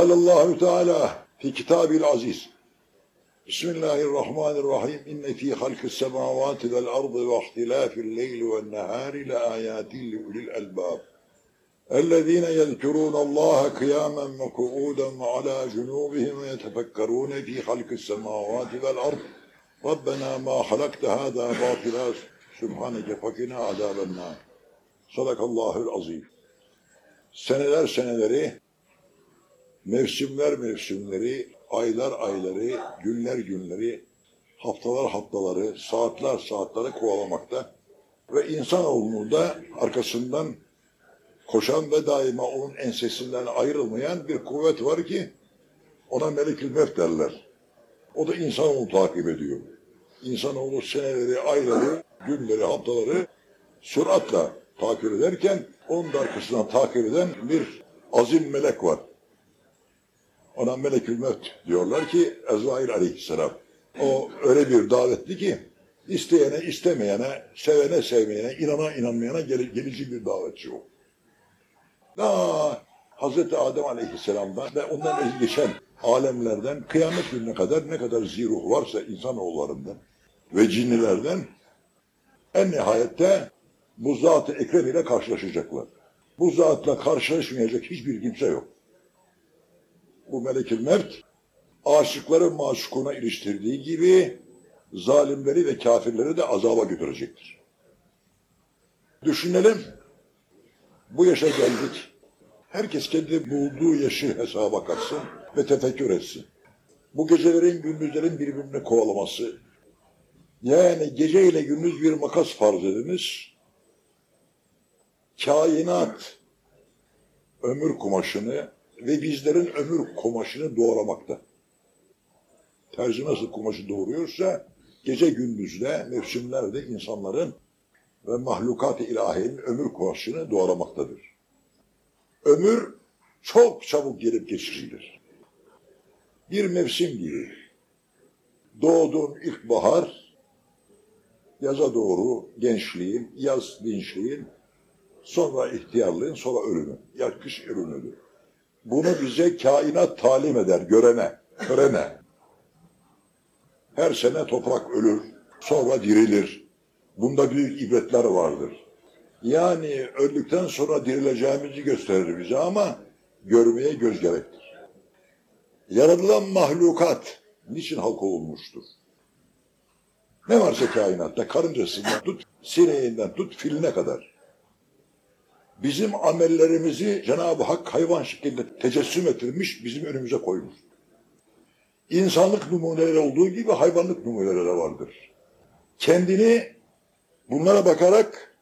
قال الله تعالى في كتابه العزيز بسم الله الرحمن الرحيم إن في خلق السماوات والأرض واختلاف الليل والنهار لآيات لأولي الألباب. الذين يذكرون الله قياما وقعودا وعلى جنوبهم ويتفكرون في خلق السماوات والأرض. ربنا ما خلقت هذا باطلا سبحانك فقنا عذاب النار. Sadakallahül azim. Seneler seneleri, mevsimler mevsimleri, aylar ayları, günler günleri, haftalar haftaları, saatler saatleri kovalamakta ve insanoğlunu da arkasından koşan ve daima onun ensesinden ayrılmayan bir kuvvet var ki ona melekül mevt derler. O da insanoğlu takip ediyor. İnsanoğlu seneleri, ayları, günleri, haftaları süratle takip ederken onun da arkasından takip eden bir azim melek var. Ona melekül mevt diyorlar ki Ezrail aleyhisselam. O öyle bir davetli ki isteyene istemeyene, sevene sevmeyene, inana inanmayana gel gelici bir davetçi o. Daha Hazreti Adem aleyhisselamdan ve ondan önce geçen alemlerden kıyamet gününe kadar ne kadar ziruh varsa insanoğullarından ve cinnilerden en nihayette bu zat-ı ekrem ile karşılaşacaklar. Bu zatla karşılaşmayacak hiçbir kimse yok. Bu melekül mevt aşıkları maşukuna iliştirdiği gibi zalimleri ve kafirleri de azaba götürecektir. Düşünelim, bu yaşa geldik. Herkes kendi bulduğu yaşı hesaba katsın ve tefekkür etsin. Bu gecelerin gündüzlerin birbirini kovalaması, yani gece ile gündüz bir makas farz ediniz, kainat ömür kumaşını ve bizlerin ömür kumaşını doğramakta. Terzi nasıl kumaşı doğuruyorsa gece gündüzde, mevsimlerde insanların ve mahlukat-ı ilahinin ömür kumaşını doğramaktadır. Ömür çok çabuk gelip geçicidir. Bir mevsim gibi. Doğduğun ilkbahar, yaza doğru gençliğin, yaz dinçliğin, sonra ihtiyarlığın, sonra ölümün. Ya kış ölümüdür. Bunu bize kainat talim eder, görene, görene. Her sene toprak ölür, sonra dirilir. Bunda büyük ibretler vardır. Yani öldükten sonra dirileceğimizi gösterir bize ama görmeye göz gerektir. Yaratılan mahlukat niçin halk olmuştur? Ne varsa kainatta karıncasından tut, sineğinden tut, filine kadar. Bizim amellerimizi Cenab-ı Hak hayvan şeklinde tecessüm ettirmiş, bizim önümüze koymuş. İnsanlık numuneleri olduğu gibi hayvanlık numuneleri de vardır. Kendini bunlara bakarak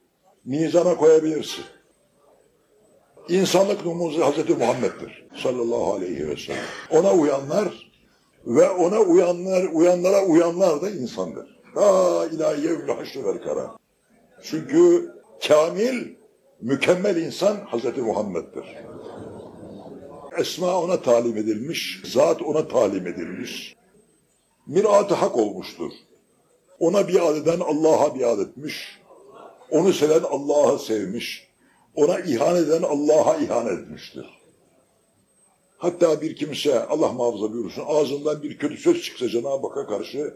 mizana koyabilirsin. İnsanlık numuzu Hazreti Muhammed'dir sallallahu aleyhi ve sellem. Ona uyanlar ve ona uyanlar, uyanlara uyanlar da insandır. La ilahe yevmül haşr vel kara. Çünkü kamil, mükemmel insan Hazreti Muhammed'dir. Esma ona talim edilmiş, zat ona talim edilmiş. Mirat-ı hak olmuştur. Ona biat eden Allah'a biat etmiş. Onu seven Allah'ı sevmiş. Ona ihanet eden Allah'a ihanet etmiştir. Hatta bir kimse Allah muhafaza buyursun ağzından bir kötü söz çıksa Cenab-ı Hakk'a karşı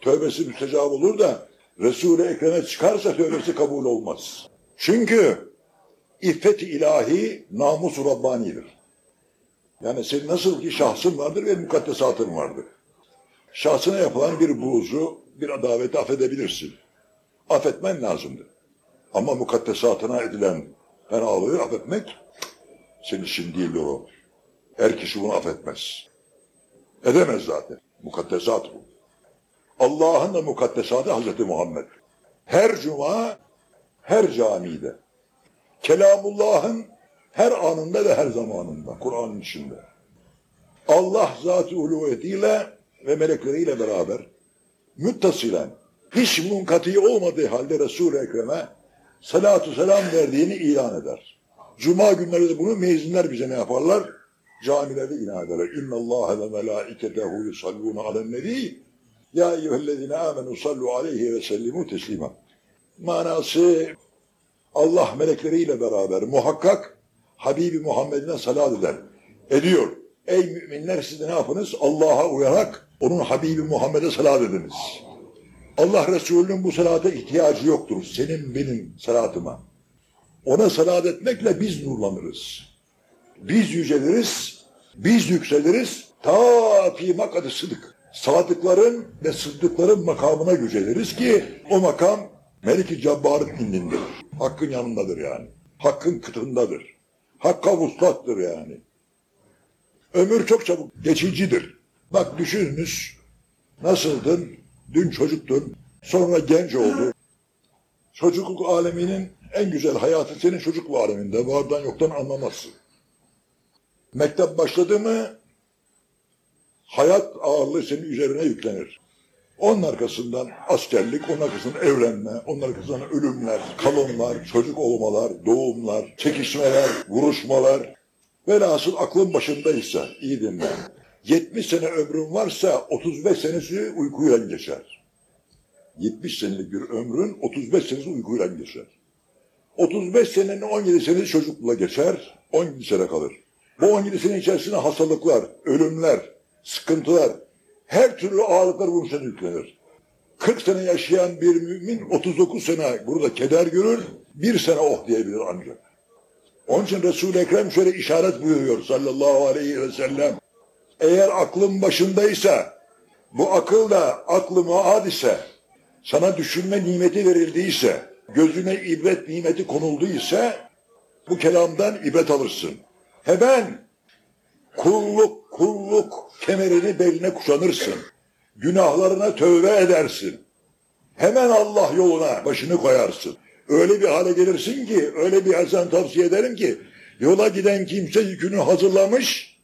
tövbesi müstecab olur da Resul-i Ekrem'e çıkarsa tövbesi kabul olmaz. Çünkü iffet-i ilahi namus-u Rabbani'dir. Yani senin nasıl ki şahsın vardır ve mukaddesatın vardır. Şahsına yapılan bir buğzu, bir adaveti affedebilirsin. Affetmen lazımdır. Ama mukaddesatına edilen fenalığı affetmek senin işin değildir o. Her kişi bunu affetmez. Edemez zaten. Mukaddesat bu. Allah'ın da mukaddesatı Hazreti Muhammed. Her cuma, her camide. Kelamullah'ın her anında ve her zamanında. Kur'an'ın içinde. Allah zat-ı uluviyetiyle ve melekleriyle beraber müttasilen hiç munkati olmadığı halde Resul-i Ekrem'e salatu selam verdiğini ilan eder. Cuma günleri de bunu meyzinler bize ne yaparlar? Camilerde ilan ederler. İnna Allah ve melaiketehu yusalluna alen. Ya eyyühellezine amenu sallu aleyhi ve sellimu teslima. Manası Allah melekleriyle beraber muhakkak Habibi Muhammed'ine salat eder. Ediyor. Ey müminler siz de ne yapınız? Allah'a uyarak onun Habibi Muhammed'e salat ediniz. Allah Resulü'nün bu salata ihtiyacı yoktur. Senin benim salatıma. Ona salat etmekle biz nurlanırız. Biz yüceliriz, biz yükseliriz. Ta fi makadı sıdık. Sadıkların ve sıddıkların makamına yüceliriz ki o makam Melik-i Cabbar'ın indindedir. Hakkın yanındadır yani. Hakkın kıtındadır. Hakka vuslattır yani. Ömür çok çabuk geçicidir. Bak düşününüz nasıldın? Dün çocuktun, sonra genç oldu. Çocukluk aleminin en güzel hayatı senin çocukluk aleminde. Vardan yoktan anlamazsın. Mektep başladı mı hayat ağırlığı senin üzerine yüklenir. Onun arkasından askerlik, onun arkasından evlenme, onun arkasından ölümler, kalımlar, çocuk olmalar, doğumlar, çekişmeler, vuruşmalar. Velhasıl aklın başındaysa, iyi dinle. 70 sene ömrün varsa 35 senesi uykuyla geçer. 70 senelik bir ömrün 35 senesi uykuyla geçer. 35 senenin 17 senesi çocukluğa geçer, 17 sene kalır. Bu 17 sene içerisinde hastalıklar, ölümler, sıkıntılar, her türlü ağırlıklar bunun üzerine yüklenir. 40 sene yaşayan bir mümin 39 sene burada keder görür, bir sene oh diyebilir ancak. Onun için Resul-i Ekrem şöyle işaret buyuruyor sallallahu aleyhi ve sellem. Eğer aklın başındaysa, bu akıl da aklı muad ise, sana düşünme nimeti verildiyse, gözüne ibret nimeti konulduysa, bu kelamdan ibret alırsın. Hemen kulluk kulluk kemerini beline kuşanırsın. Günahlarına tövbe edersin. Hemen Allah yoluna başını koyarsın. Öyle bir hale gelirsin ki, öyle bir hasen tavsiye ederim ki, yola giden kimse yükünü hazırlamış,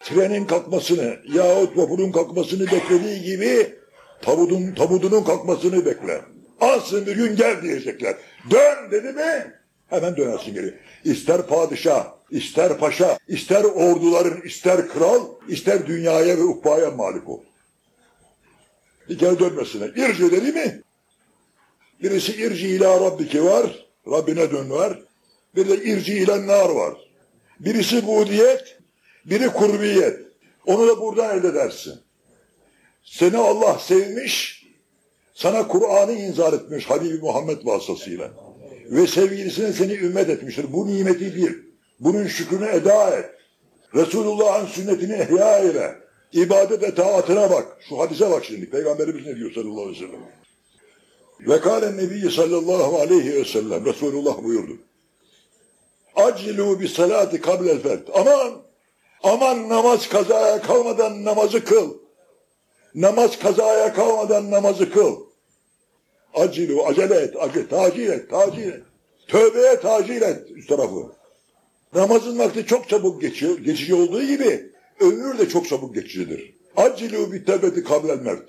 trenin kalkmasını yahut vapurun kalkmasını beklediği gibi tabudun, tabudunun kalkmasını bekler. Ansın bir gün gel diyecekler. Dön dedi mi hemen dönersin geri. İster padişah, ister paşa, ister orduların, ister kral, ister dünyaya ve ukbaya malik ol. Bir kere dönmesine. İrci dedi mi? Birisi irci ila rabbiki var, Rabbine dön var. Bir de irci ile nar var. Birisi budiyet, biri kurbiyet. Onu da buradan elde edersin. Seni Allah sevmiş, sana Kur'an'ı inzar etmiş Habibi Muhammed vasıtasıyla. Ve sevgilisine seni ümmet etmiştir. Bu nimeti bil. Bunun şükrünü eda et. Resulullah'ın sünnetini ihya eyle. İbadet ve taatına bak. Şu hadise bak şimdi. Peygamberimiz ne diyor sallallahu aleyhi ve sellem. Ve nebiyyi sallallahu aleyhi ve sellem. Resulullah buyurdu. Acilu bi salati kablel fert. Aman! Aman namaz kazaya kalmadan namazı kıl. Namaz kazaya kalmadan namazı kıl. Acilu, acele et, acele, tacil et, tacil et. Tövbeye tacil et üst tarafı. Namazın vakti çok çabuk geçiyor, geçici olduğu gibi ömür de çok çabuk geçicidir. Acilu bi tevbeti kablel mert.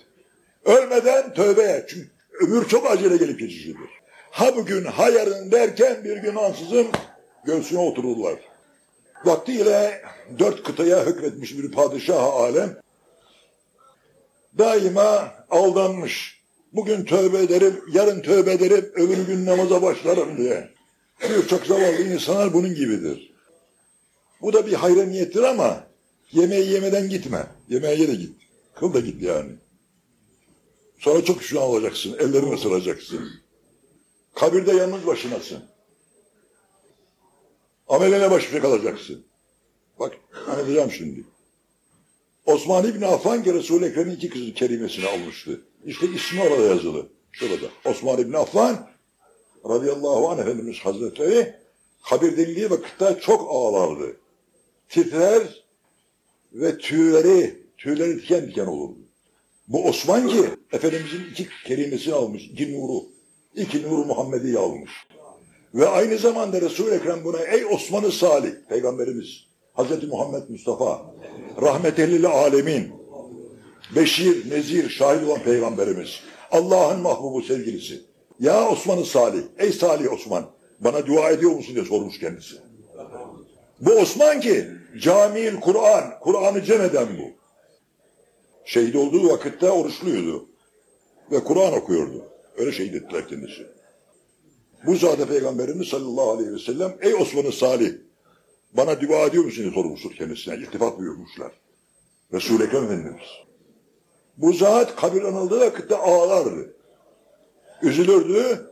Ölmeden tövbe et. Çünkü ömür çok acele gelip geçicidir. Ha bugün ha yarın derken bir gün ansızın göğsüne otururlar. Vaktiyle dört kıtaya hükmetmiş bir padişah alem daima aldanmış. Bugün tövbe ederim, yarın tövbe ederim, öbür gün namaza başlarım diye. Birçok zavallı insanlar bunun gibidir. Bu da bir hayra niyettir ama yemeği yemeden gitme. Yemeğe ye de git. Kıl da git yani. Sonra çok pişman olacaksın. Ellerini ısıracaksın. Kabirde yalnız başınasın. Ameline baş başa kalacaksın. Bak anlatacağım şimdi. Osman İbni Affan ki Resul-i Ekrem'in iki kızı kerimesini almıştı. İşte ismi orada yazılı. Şurada. Osman İbni Affan radıyallahu anh Efendimiz Hazretleri kabir denildiği vakitte çok ağlardı. Titrer ve tüyleri, tüyleri diken diken olurdu. Bu Osman ki Efendimizin iki kerimesini almış, iki nuru, iki nuru Muhammed'i almış. Ve aynı zamanda Resul-i Ekrem buna ey Osman-ı Salih, Peygamberimiz, Hazreti Muhammed Mustafa, rahmetellil alemin, Beşir, Nezir, şahit olan Peygamberimiz, Allah'ın mahbubu sevgilisi. Ya Osman-ı Salih, ey Salih Osman, bana dua ediyor musun diye sormuş kendisi. Bu Osman ki, Camil Kur'an, Kur'an'ı cem eden bu. Şehit olduğu vakitte oruçluydu. Ve Kur'an okuyordu. Öyle şehit ettiler kendisi. Bu zade Peygamberimiz sallallahu aleyhi ve sellem, ey Osman-ı Salih, bana dua ediyor musun diye sormuştur kendisine. İltifat buyurmuşlar. Resul-i Ekrem Efendimiz. Bu zat kabir anıldığı vakitte ağlardı. Üzülürdü.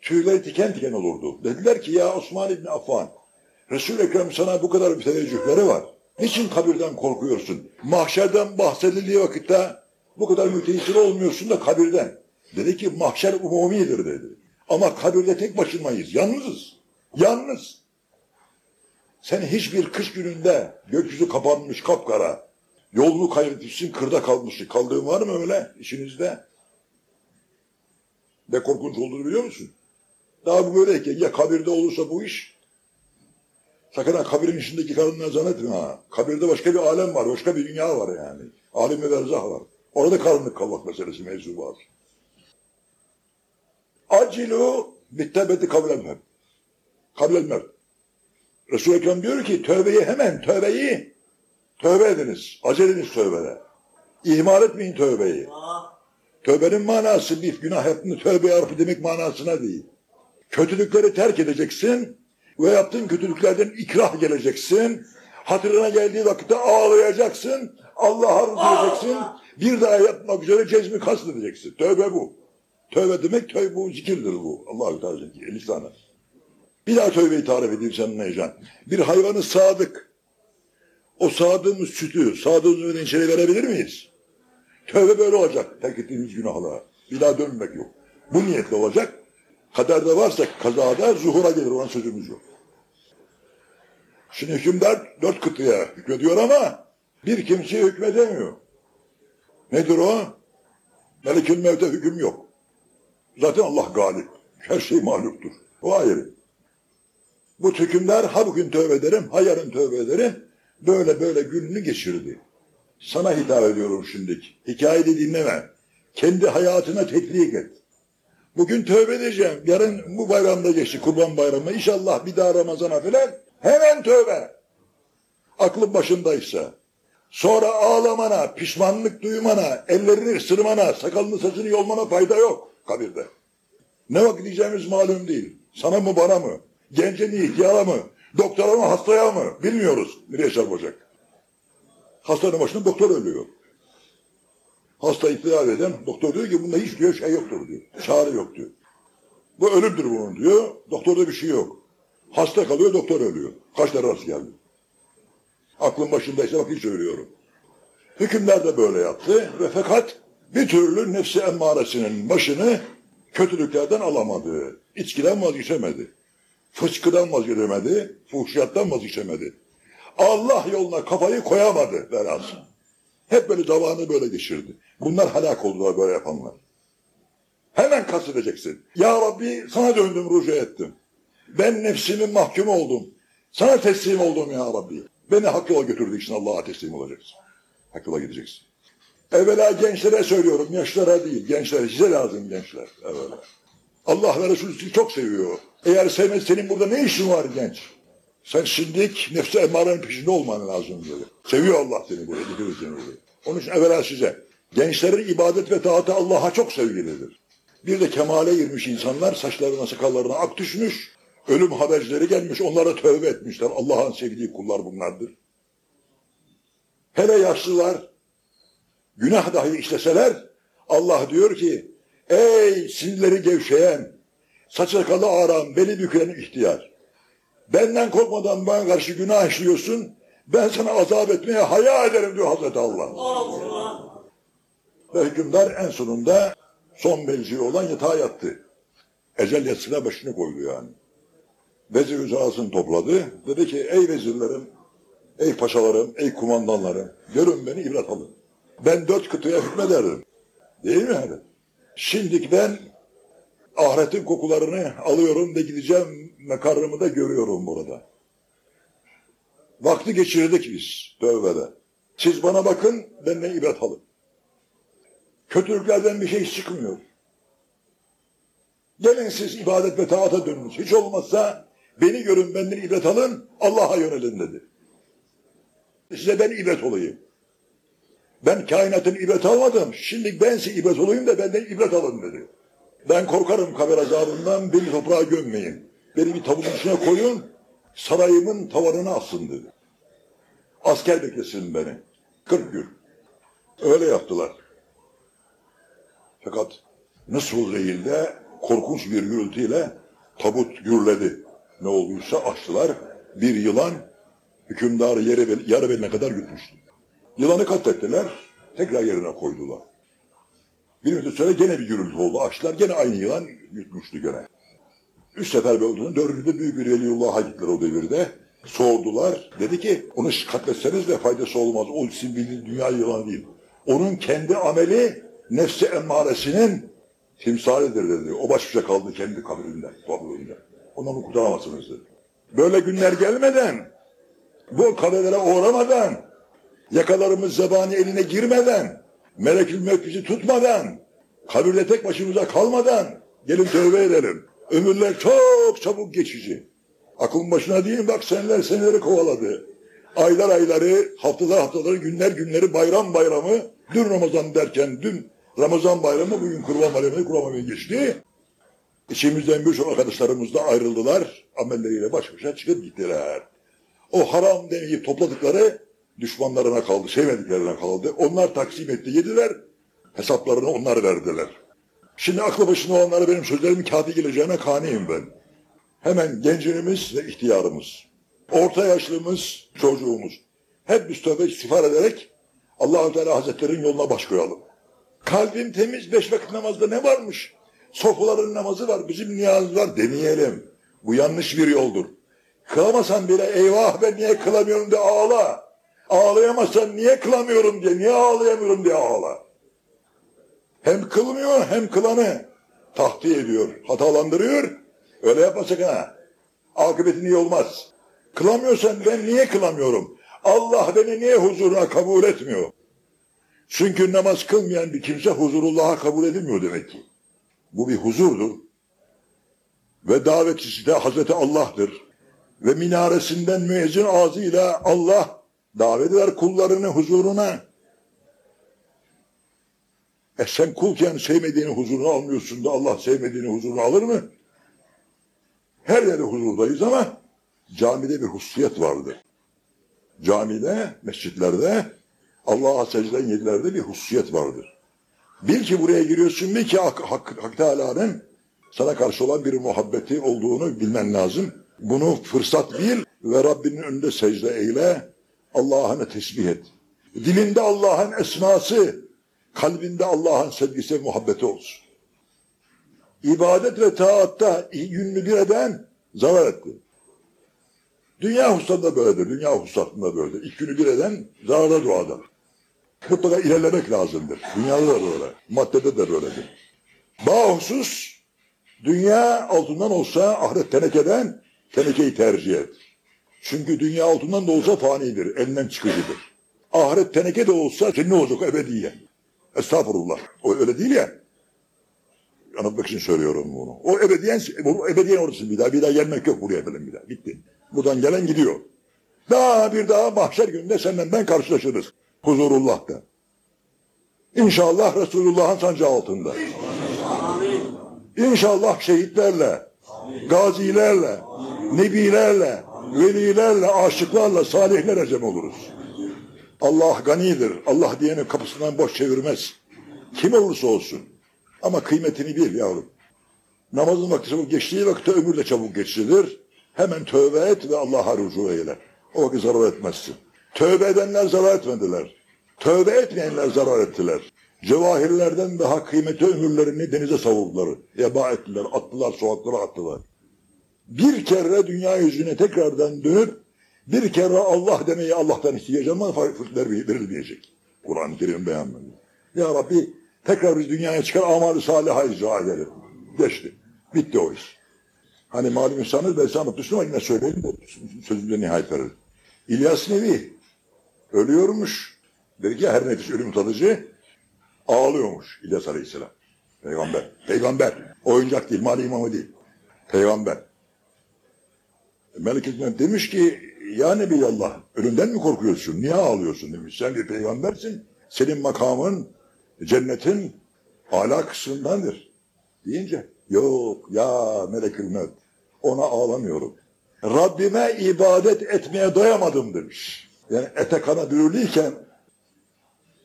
Tüyleri diken diken olurdu. Dediler ki ya Osman İbni Affan, Resul-i Ekrem sana bu kadar bir teveccühleri var. Niçin kabirden korkuyorsun? Mahşerden bahsedildiği vakitte bu kadar mütehissir olmuyorsun da kabirden. Dedi ki mahşer umumidir dedi. Ama kabirde tek başınayız. Yalnızız. Yalnız. Sen hiçbir kış gününde gökyüzü kapanmış kapkara. Yolunu kaybetmişsin, kırda kalmışsın. Kaldığın var mı öyle işinizde? Ne korkunç olduğunu biliyor musun? Daha bu böyleyken ya kabirde olursa bu iş, sakın ha kabirin içindeki karınla zannetme ha. Kabirde başka bir alem var, başka bir dünya var yani. Alim ve berzah var. Orada karanlık kalmak meselesi mevzu var. Acilu bittebeti kablel mevt. Kablel mevt. Resul-i Ekrem diyor ki tövbeyi hemen tövbeyi tövbe ediniz. Acele ediniz tövbede. İhmal etmeyin tövbeyi. Tövbenin manası bir günah yaptığını tövbe yarabbi demek manasına değil. Kötülükleri terk edeceksin ve yaptığın kötülüklerden ikrah geleceksin. Hatırına geldiği vakitte ağlayacaksın. Allah'a diyeceksin. Bir daha yapmak üzere cezmi kastedeceksin. Tövbe bu. Tövbe demek tövbe bu zikirdir bu. Allahü Teala zikir. Lisanı. Bir daha tövbeyi tarif edeyim senin Neccan. Bir hayvanı sadık. O sadığımız sütü, sadığımız endişeyi verebilir miyiz? Tövbe böyle olacak. Terk ettiğimiz günahlara. Bir daha dönmek yok. Bu niyetle olacak. Kaderde varsa kazada zuhura gelir. Ona sözümüz yok. Şimdi hükümdar dört kıtlığa hükmediyor ama bir kimseye hükmedemiyor. Nedir o? Melekül Mevt'e hüküm yok. Zaten Allah galip. Her şey mağluptur. O ayrı. Bu hükümdar ha bugün tövbe ederim, ha yarın tövbe ederim. Böyle böyle gününü geçirdi. Sana hitap ediyorum şimdi. Hikayeyi dinleme. Kendi hayatına tetbik et. Bugün tövbe edeceğim. Yarın bu bayramda geçti kurban bayramı. İnşallah bir daha Ramazan'a falan. Hemen tövbe. Aklın başındaysa. Sonra ağlamana, pişmanlık duymana, ellerini ısırmana, sakalını saçını yolmana fayda yok kabirde. Ne vakit diyeceğimiz malum değil. Sana mı bana mı? Gence mi ihtiyara mı? Doktora mı hastaya mı? Bilmiyoruz. Nereye çarpacak? Hastanın başında doktor ölüyor. Hasta iktidar eden doktor diyor ki bunda hiç diyor şey yoktur diyor. Çare yok diyor. Bu ölümdür bunun diyor. Doktorda bir şey yok. Hasta kalıyor doktor ölüyor. Kaç tane rast geldi. Aklın başındaysa bak hiç söylüyorum. Hükümler de böyle yaptı ve fakat bir türlü nefsi emmaresinin başını kötülüklerden alamadı. İçkiden vazgeçemedi. Fıskıdan vazgeçemedi. Fuhşiyattan vazgeçemedi. Allah yoluna kafayı koyamadı velhasıl. Hep böyle zamanı böyle geçirdi. Bunlar helak oldular böyle yapanlar. Hemen kastedeceksin. Ya Rabbi sana döndüm rücu ettim. Ben nefsimin mahkumu oldum. Sana teslim oldum ya Rabbi. Beni hak yola götürdüğü için Allah'a teslim olacaksın. Hak yola gideceksin. Evvela gençlere söylüyorum, yaşlara değil, gençlere, size lazım gençler. Evvela. Allah ve Resulü sizi çok seviyor. Eğer sevmez senin burada ne işin var genç? Sen şimdilik nefsi emmarenin peşinde olman lazım diyor. Seviyor Allah seni buraya, buraya. Onun için evvela size. Gençlerin ibadet ve taatı Allah'a çok sevgilidir. Bir de kemale girmiş insanlar saçlarına sakallarına ak düşmüş. Ölüm habercileri gelmiş onlara tövbe etmişler. Allah'ın sevdiği kullar bunlardır. Hele yaşlılar günah dahi işleseler Allah diyor ki ey sinirleri gevşeyen saç sakalı ağıran beni bükülen ihtiyar. Benden korkmadan bana karşı günah işliyorsun. Ben sana azap etmeye haya ederim diyor Hazreti Allah. Allah. Ve hükümdar en sonunda son mevzi olan yatağa yattı. Ecel yatsına başını koydu yani. Vezir üzasını topladı. Dedi ki ey vezirlerim, ey paşalarım, ey kumandanlarım görün beni ibret alın. Ben dört kıtaya hükmederdim. Değil mi yani? Şimdilik ben ahiretin kokularını alıyorum ve gideceğim mekarrımı da görüyorum burada. Vakti geçirdik biz tövbede. Siz bana bakın, benden ibret alın. Kötülüklerden bir şey çıkmıyor. Gelin siz ibadet ve taata dönünüz. Hiç olmazsa beni görün, benden ibret alın, Allah'a yönelin dedi. Size ben ibret olayım. Ben kainatın ibret almadım. Şimdi ben size ibret olayım da benden ibret alın dedi. Ben korkarım kabir azabından beni toprağa gömmeyin. Beni bir tavuğun içine koyun, sarayımın tavanına asın dedi. Asker beklesin beni. 40 gün. Öyle yaptılar. Fakat Nısful Leyl'de korkunç bir gürültüyle tabut gürledi. Ne olduysa açtılar. Bir yılan hükümdarı yere, yarı beline kadar yutmuştu. Yılanı katlettiler, tekrar yerine koydular. Bir müddet sonra gene bir gürültü oldu. Açtılar, gene aynı yılan yutmuştu gene. Üç sefer olduğunu, dördüncüde büyük bir veliyullah'a gittiler o devirde. Sordular, dedi ki onu katletseniz de faydası olmaz. O sizin bildiğiniz dünya yılanı değil. Onun kendi ameli nefsi emmaresinin timsalidir dedi. O baş başa kaldı kendi kabrinde, topluluğunda. Ondan onu kurtaramazsınız dedi. Böyle günler gelmeden, bu kaderlere uğramadan, yakalarımız zebani eline girmeden, melekül mevkisi tutmadan, kabirde tek başımıza kalmadan, gelin tövbe edelim. Ömürler çok çabuk geçici. Aklın başına değil bak seneler seneleri kovaladı. Aylar ayları, haftalar haftaları, günler günleri, bayram bayramı, dün Ramazan derken dün Ramazan bayramı, bugün kurban bayramı, kurban bayramı geçti. İçimizden birçok arkadaşlarımız da ayrıldılar, amelleriyle baş başa çıkıp gittiler. O haram deneyip topladıkları düşmanlarına kaldı, sevmediklerine kaldı. Onlar taksim etti, yediler, hesaplarını onlar verdiler. Şimdi aklı başında olanlara benim sözlerimin kafi geleceğine kaniyim ben. Hemen gencimiz ve ihtiyarımız, orta yaşlımız, çocuğumuz. Hep biz tövbe istiğfar ederek allah Teala Hazretleri'nin yoluna baş koyalım. Kalbim temiz, beş vakit namazda ne varmış? Sofuların namazı var, bizim niyazımız var demeyelim. Bu yanlış bir yoldur. Kılamasan bile eyvah ben niye kılamıyorum diye ağla. Ağlayamazsan niye kılamıyorum diye, niye ağlayamıyorum diye ağla. Hem kılmıyor hem kılanı tahtiye ediyor, hatalandırıyor. Öyle yapma sakın ha. Akıbetin iyi olmaz. Kılamıyorsan ben niye kılamıyorum? Allah beni niye huzuruna kabul etmiyor? Çünkü namaz kılmayan bir kimse huzurullah'a kabul edilmiyor demek ki. Bu bir huzurdur. Ve davetçisi de Hazreti Allah'tır. Ve minaresinden müezzin ağzıyla Allah davet eder kullarını huzuruna. E sen kulken sevmediğini huzuruna almıyorsun da Allah sevmediğini huzuruna alır mı? Her yerde huzurdayız ama camide bir hususiyet vardır. Camide, mescitlerde, Allah'a secden yerlerde bir hususiyet vardır. Bil ki buraya giriyorsun, bil ki Hak, Hak, Hak Teala'nın sana karşı olan bir muhabbeti olduğunu bilmen lazım. Bunu fırsat bil ve Rabbinin önünde secde eyle, Allah'ını tesbih et. Dilinde Allah'ın esması, kalbinde Allah'ın sevgisi ve muhabbeti olsun. İbadet ve taatta yünlü bir eden zarar etti. Dünya hususunda böyledir, dünya hususunda böyledir. İlk günü bir eden zarara duadır. Mutlaka ilerlemek lazımdır. Dünyada da böyle, maddede de böyledir. Bahusus, dünya altından olsa ahiret tenekeden, tenekeyi tercih et. Çünkü dünya altından da olsa fanidir, elinden çıkıcıdır. Ahiret teneke de olsa senin olacak ebediye. Estağfurullah. O öyle değil ya. Anlatmak için söylüyorum bunu. O ebediyen, bu ebediyen orası bir daha. Bir daha gelmek yok buraya falan bir daha. Bitti. Buradan gelen gidiyor. Daha bir daha mahşer gününde senden ben karşılaşırız. Huzurullah'ta. İnşallah Resulullah'ın sancağı altında. İnşallah şehitlerle, gazilerle, nebilerle, velilerle, aşıklarla, salihlerle cem oluruz. Allah ganidir. Allah diyenin kapısından boş çevirmez. Kim olursa olsun. Ama kıymetini bil yavrum. Namazın vakti çabuk geçtiği vakitte ömür de çabuk geçilir. Hemen tövbe et ve Allah'a rücu eyle. O vakit zarar etmezsin. Tövbe edenler zarar etmediler. Tövbe etmeyenler zarar ettiler. Cevahirlerden daha kıymetli ömürlerini denize savurdular. Eba ettiler, attılar, sokaklara attılar. Bir kere dünya yüzüne tekrardan dönüp bir kere Allah demeyi Allah'tan isteyeceğim ama farklılıklar verilmeyecek. Kur'an-ı Kerim beyanladı. Ya Rabbi tekrar biz dünyaya çıkar amal-i salih'a icra edelim. Geçti. Bitti o iş. Hani malum insanız ben sana anlatmıştım ama yine söyleyeyim de sözümde nihayet verir. İlyas Nevi ölüyormuş. Dedi ki her nefis ölüm tadıcı ağlıyormuş İlyas Aleyhisselam. Peygamber. Peygamber. Oyuncak değil, mali imamı değil. Peygamber. Hikmet demiş ki ya Nebiyallah ölümden mi korkuyorsun? Niye ağlıyorsun demiş. Sen bir peygambersin. Senin makamın cennetin ala kısmındandır. Deyince yok ya melekül mevt ona ağlamıyorum. Rabbime ibadet etmeye doyamadım demiş. Yani ete kana bürülüyken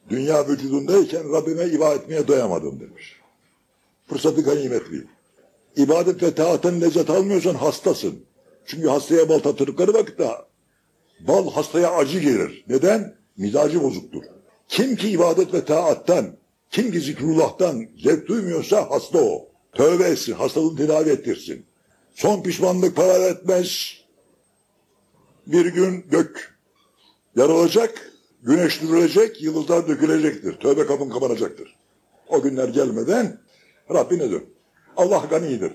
Dünya vücudundayken Rabbime ibadet etmeye doyamadım demiş. Fırsatı ganimetli. İbadet ve taatın lezzet almıyorsan hastasın. Çünkü hastaya bal tatırdıkları vakitte bal hastaya acı gelir. Neden? Mizacı bozuktur. Kim ki ibadet ve taattan, kim ki zikrullah'tan zevk duymuyorsa hasta o. Tövbe etsin, hastalığını tedavi ettirsin. Son pişmanlık para etmez. Bir gün gök yarılacak, güneş dürülecek, yıldızlar dökülecektir. Tövbe kapın kapanacaktır. O günler gelmeden Rabbine dön. Allah ganidir.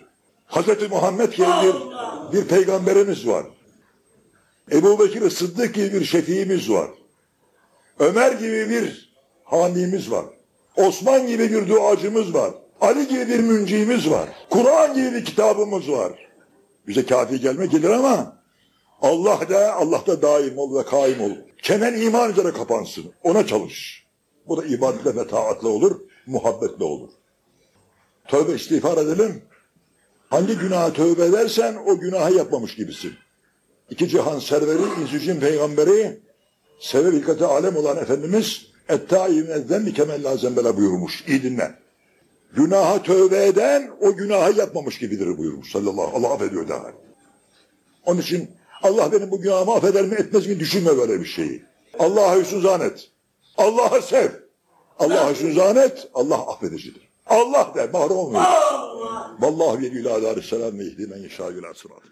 Hazreti Muhammed gibi bir, bir peygamberimiz var. Ebu Bekir Sıddık gibi bir şefiimiz var. Ömer gibi bir hamimiz var. Osman gibi bir duacımız var. Ali gibi bir münciğimiz var. Kur'an gibi bir kitabımız var. Bize kafi gelme gelir ama Allah da Allah'ta daim ol ve kaim ol. Kemen iman üzere kapansın. Ona çalış. Bu da ibadetle ve taatla olur, muhabbetle olur. Tövbe istiğfar edelim. Hangi günaha tövbe edersen o günahı yapmamış gibisin. İki cihan serveri, İzücün peygamberi, sebebi hilkati alem olan Efendimiz ettâibine zemmi kemellâ zembele buyurmuş. İyi dinle. Günaha tövbe eden o günahı yapmamış gibidir buyurmuş sallallahu Allah affediyor daha. Onun için Allah benim bu günahımı affeder mi etmez mi düşünme böyle bir şeyi. Allah'a hüsnü zannet. Allah'ı sev. Allah'a hüsnü zannet. Allah affedicidir. Allah der mahrum olmuyor. Vallahu yedü ila darisselam ve ihdi men yeşâ ila sıratı.